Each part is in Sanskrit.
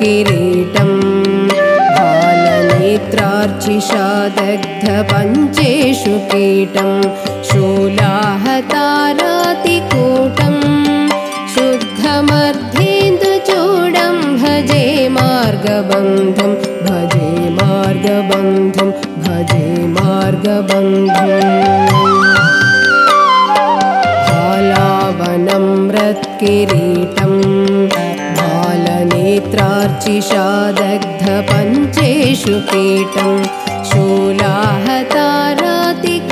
भालनेत्रार्चिषा भालनेत्रार्चिषादग्धपञ्चेषु कीटं शूलाहतारातिकूटम्। शुद्धमर्धेन्दुचूडं भजे मार्गबन्धं भजे मार्गबन्धं भजे मार्गबन्धम् किरीटं बालनेत्रार्चिषादग्धपञ्चेषु कीटं शूलाहतारातिकूटम्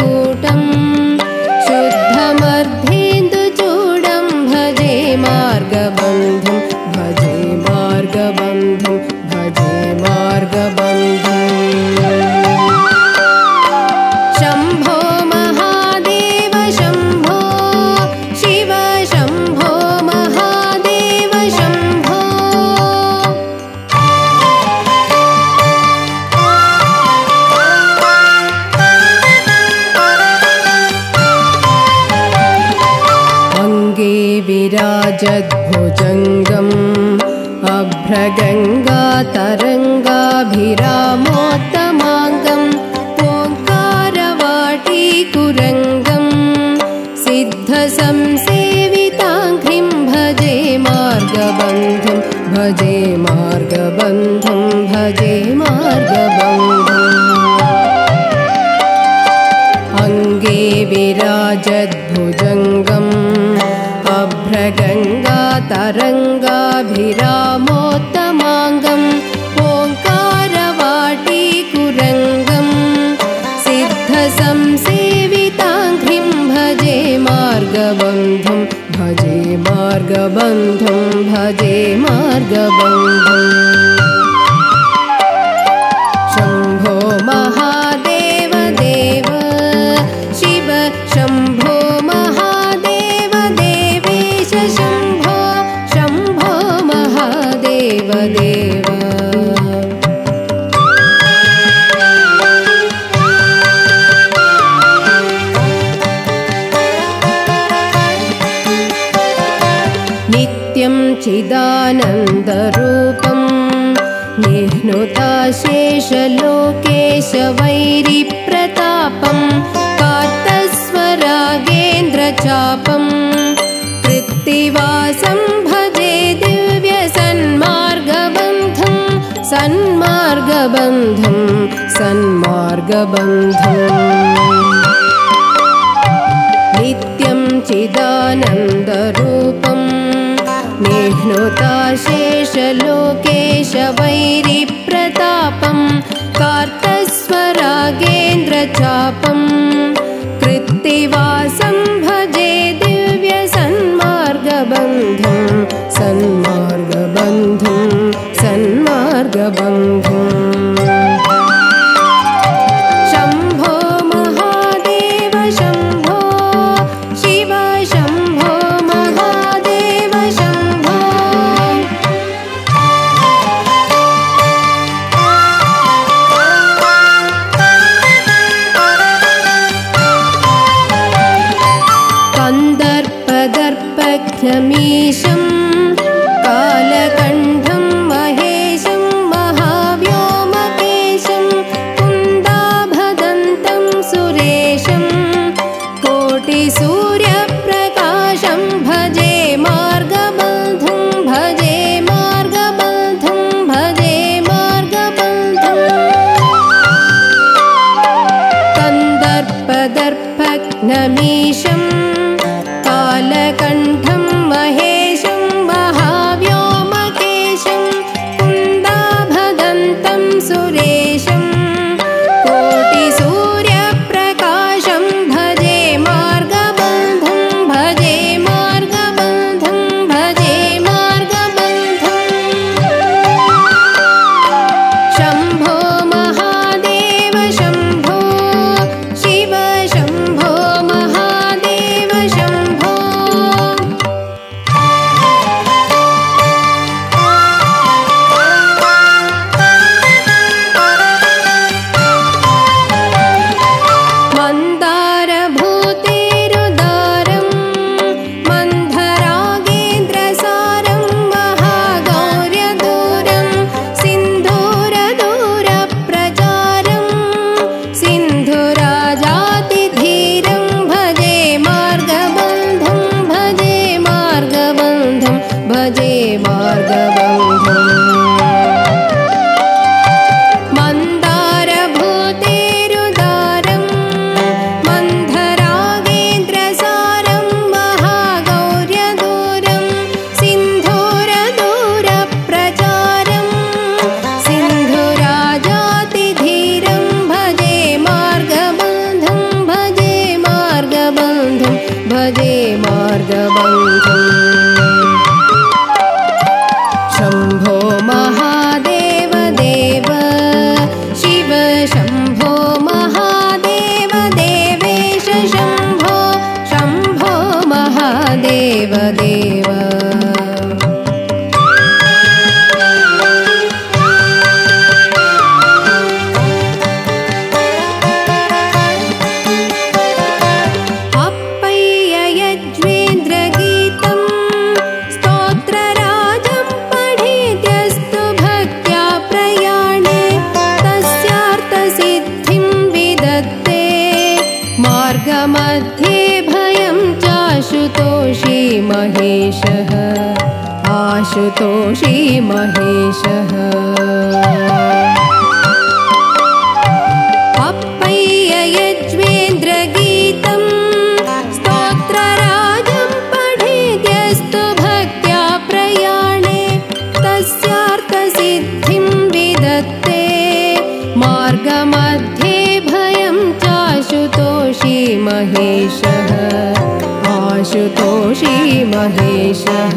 विराजद्भुजङ्गम् अभ्रगङ्गातरङ्गाभिरामोत्तमाङ्गम् ओङ्कारवाटीकुरङ्गम् सिद्धसंसेविताङ्घ्रिं भजे मार्गबन्धं भजे मार्गबन्धं भजे मार्गबन्धम्। अङ्गे विराजद्भुजङ्गम् गङ्गातरङ्गाभिरामोत्तमाङ्गम् ओङ्कारवाटीकुरङ्गम् सिद्धसंसेविताङ्घ्रिं भजे मार्गबन्धं भजे मार्गबन्धं भजे मार्गबन्धम् नित्यं चिदानन्दरूपम् निह्नुताशेषलोकेशवैरिप्रतापं कातस्वरागेन्द्रचापम् कृत्तिवासं भजे दिव्यसन्मार्गबन्धं सन्मार्गबन्धं सन्मार्गबन्धम्। नित्यं चिदानन्दरूपम् निह्नुताशेषलोकेशवैरिप्रतापं कार्तस्वरागेन्द्रचापम् दर्पदर्पघ्नमीशं Bao? अप्पय्य यज्वेन्द्रगीतं स्तोत्रराजं पठेद्यस्तु भक्त्या प्रयाणे तस्यार्थसिद्धिं विदत्ते। मार्गमध्ये भयं चाशुतोषी महेशः आशुतोषी महेशः